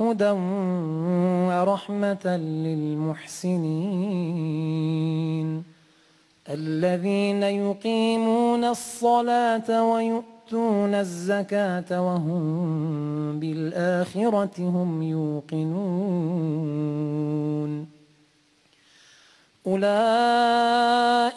هدى ورحمة للمحسنين. الذين يقيمون الصلاة ويؤتون الزكاة وهم بالآخرة هم يوقنون. أولئك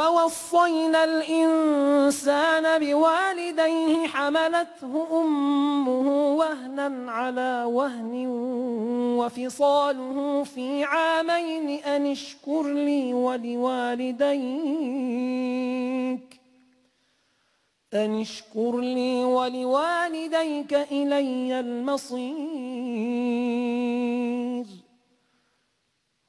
ووصينا الإنسان بوالديه حملته أمه وهنا على وهن وفصاله في عامين أن اشكر لي ولوالديك. أن اشكر لي ولوالديك إلي المصير.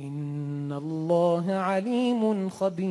إن الله عليم خبير.